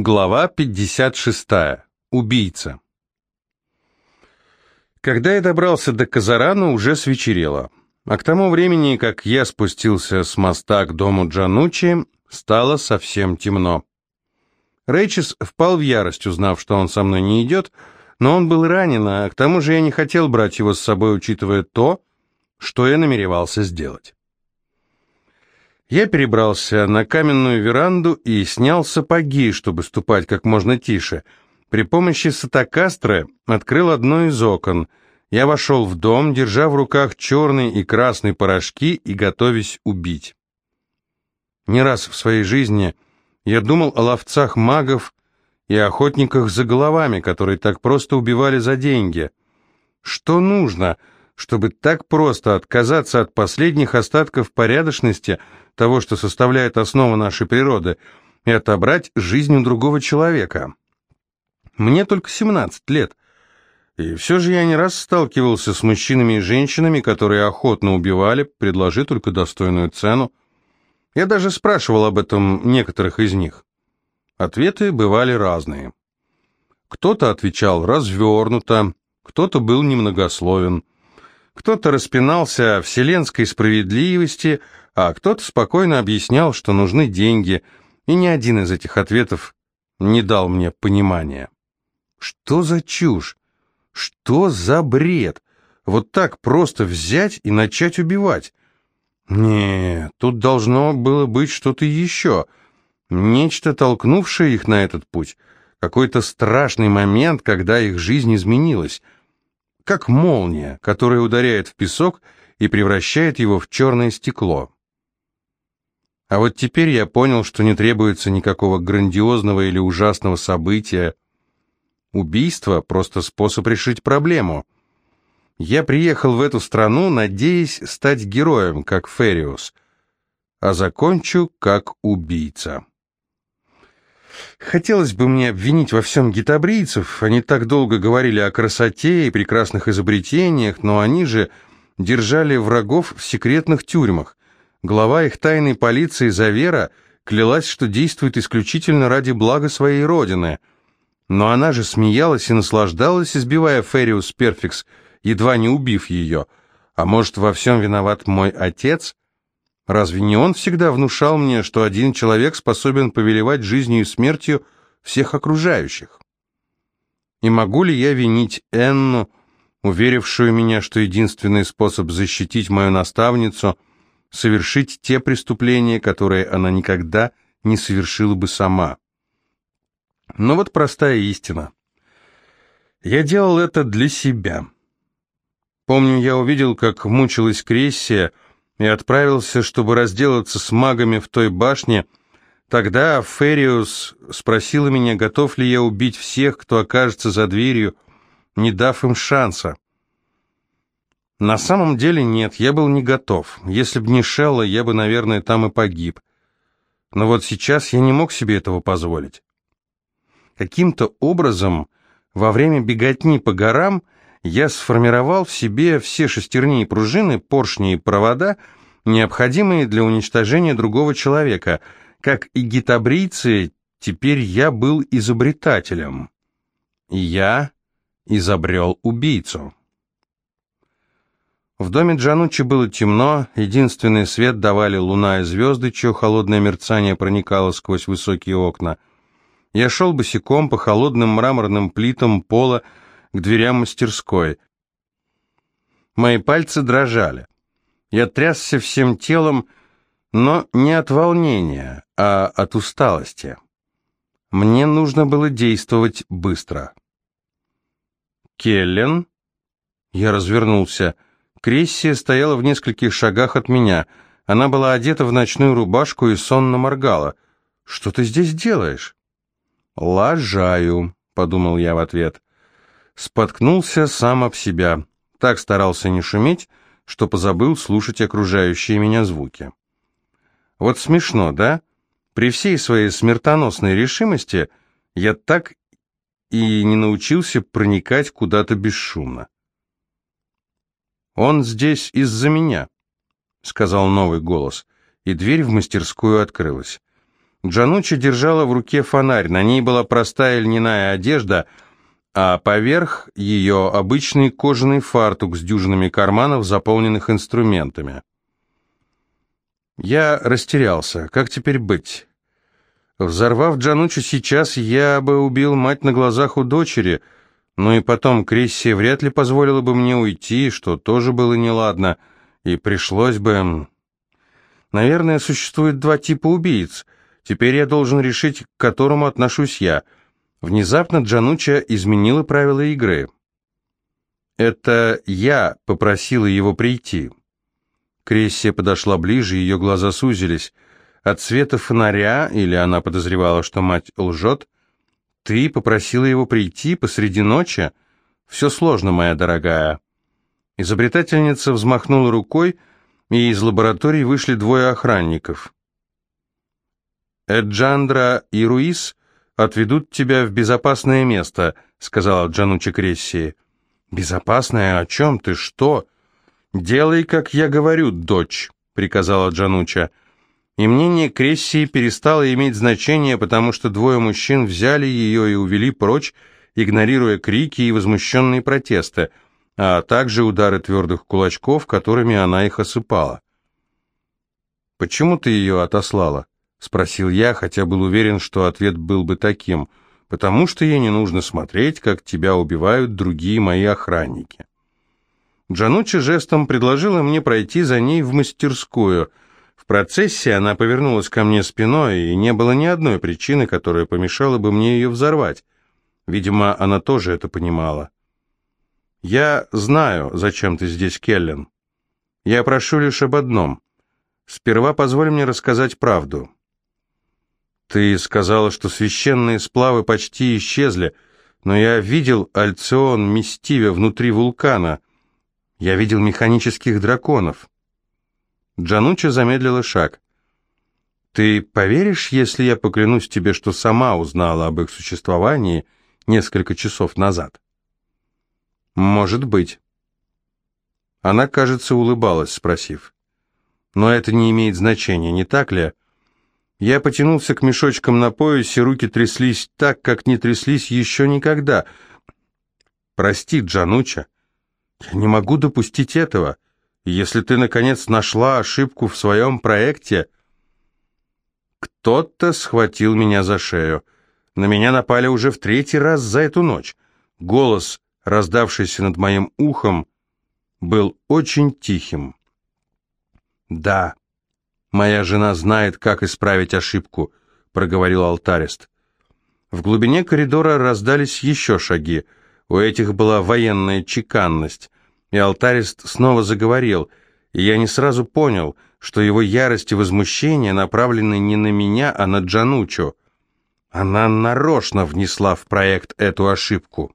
Глава 56. Убийца. Когда я добрался до Казарана, уже свечерело. А к тому времени, как я спустился с моста к дому Джанучи, стало совсем темно. Рейчес впал в ярость, узнав, что он со мной не идет, но он был ранен, а к тому же я не хотел брать его с собой, учитывая то, что я намеревался сделать. Я перебрался на каменную веранду и снял сапоги, чтобы ступать как можно тише. При помощи сатокастры открыл одно из окон. Я вошел в дом, держа в руках черный и красный порошки и готовясь убить. Не раз в своей жизни я думал о ловцах магов и охотниках за головами, которые так просто убивали за деньги. Что нужно, чтобы так просто отказаться от последних остатков порядочности, того, что составляет основу нашей природы, и отобрать жизнь у другого человека? Мне только 17 лет, и все же я не раз сталкивался с мужчинами и женщинами, которые охотно убивали, предложи только достойную цену. Я даже спрашивал об этом некоторых из них. Ответы бывали разные. Кто-то отвечал развернуто, кто-то был немногословен, кто-то распинался о вселенской справедливости, а кто-то спокойно объяснял, что нужны деньги, и ни один из этих ответов не дал мне понимания. Что за чушь? Что за бред? Вот так просто взять и начать убивать? Нет, тут должно было быть что-то еще — Нечто, толкнувшее их на этот путь. Какой-то страшный момент, когда их жизнь изменилась. Как молния, которая ударяет в песок и превращает его в черное стекло. А вот теперь я понял, что не требуется никакого грандиозного или ужасного события. Убийство — просто способ решить проблему. Я приехал в эту страну, надеясь стать героем, как Фериус, а закончу как убийца. Хотелось бы мне обвинить во всем гитабрийцев, они так долго говорили о красоте и прекрасных изобретениях, но они же держали врагов в секретных тюрьмах. Глава их тайной полиции Завера клялась, что действует исключительно ради блага своей родины. Но она же смеялась и наслаждалась, избивая Фериус Перфикс, едва не убив ее. А может, во всем виноват мой отец? Разве не он всегда внушал мне, что один человек способен повелевать жизнью и смертью всех окружающих? И могу ли я винить Энну, уверившую меня, что единственный способ защитить мою наставницу — совершить те преступления, которые она никогда не совершила бы сама? Но вот простая истина. Я делал это для себя. Помню, я увидел, как мучилась Крессия, — и отправился, чтобы разделаться с магами в той башне, тогда Фериус спросила меня, готов ли я убить всех, кто окажется за дверью, не дав им шанса. На самом деле нет, я был не готов. Если бы не Шелла, я бы, наверное, там и погиб. Но вот сейчас я не мог себе этого позволить. Каким-то образом во время беготни по горам – я сформировал в себе все шестерни и пружины, поршни и провода, необходимые для уничтожения другого человека. Как и гитабрийцы, теперь я был изобретателем. Я изобрел убийцу. В доме Джанучи было темно, единственный свет давали луна и звезды, чье холодное мерцание проникало сквозь высокие окна. Я шел босиком по холодным мраморным плитам пола, к дверям мастерской. Мои пальцы дрожали. Я трясся всем телом, но не от волнения, а от усталости. Мне нужно было действовать быстро. «Келлен?» Я развернулся. Крессия стояла в нескольких шагах от меня. Она была одета в ночную рубашку и сонно моргала. «Что ты здесь делаешь?» «Лажаю», — подумал я в ответ. Споткнулся сам об себя. Так старался не шуметь, что позабыл слушать окружающие меня звуки. Вот смешно, да? При всей своей смертоносной решимости я так и не научился проникать куда-то бесшумно. «Он здесь из-за меня», — сказал новый голос, и дверь в мастерскую открылась. Джанучи держала в руке фонарь, на ней была простая льняная одежда, а поверх ее обычный кожаный фартук с дюжинами карманов, заполненных инструментами. Я растерялся. Как теперь быть? Взорвав Джанучи сейчас, я бы убил мать на глазах у дочери, ну и потом Крессия вряд ли позволила бы мне уйти, что тоже было неладно, и пришлось бы... Наверное, существует два типа убийц. Теперь я должен решить, к которому отношусь я. Внезапно Джануча изменила правила игры. Это я попросила его прийти. Крессия подошла ближе, ее глаза сузились. От света фонаря, или она подозревала, что мать лжет, ты попросила его прийти посреди ночи? Все сложно, моя дорогая. Изобретательница взмахнула рукой, и из лаборатории вышли двое охранников. «Эджандра и Руис отведут тебя в безопасное место», — сказала Джануча Крессии. «Безопасное? О чем ты? Что?» «Делай, как я говорю, дочь», — приказала Джануча и мнение Крессии перестало иметь значение, потому что двое мужчин взяли ее и увели прочь, игнорируя крики и возмущенные протесты, а также удары твердых кулачков, которыми она их осыпала. «Почему ты ее отослала?» — спросил я, хотя был уверен, что ответ был бы таким. «Потому что ей не нужно смотреть, как тебя убивают другие мои охранники». Джанучи жестом предложила мне пройти за ней в мастерскую — в процессе она повернулась ко мне спиной, и не было ни одной причины, которая помешала бы мне ее взорвать. Видимо, она тоже это понимала. «Я знаю, зачем ты здесь, Келлен. Я прошу лишь об одном. Сперва позволь мне рассказать правду. Ты сказала, что священные сплавы почти исчезли, но я видел Альцион Мистиве внутри вулкана. Я видел механических драконов». Джануча замедлила шаг. «Ты поверишь, если я поклянусь тебе, что сама узнала об их существовании несколько часов назад?» «Может быть». Она, кажется, улыбалась, спросив. «Но это не имеет значения, не так ли?» Я потянулся к мешочкам на поясе, руки тряслись так, как не тряслись еще никогда. «Прости, Джануча, я не могу допустить этого». Если ты, наконец, нашла ошибку в своем проекте...» Кто-то схватил меня за шею. На меня напали уже в третий раз за эту ночь. Голос, раздавшийся над моим ухом, был очень тихим. «Да, моя жена знает, как исправить ошибку», — проговорил алтарист. В глубине коридора раздались еще шаги. У этих была военная чеканность и алтарист снова заговорил, и я не сразу понял, что его ярость и возмущение направлены не на меня, а на Джанучу. Она нарочно внесла в проект эту ошибку.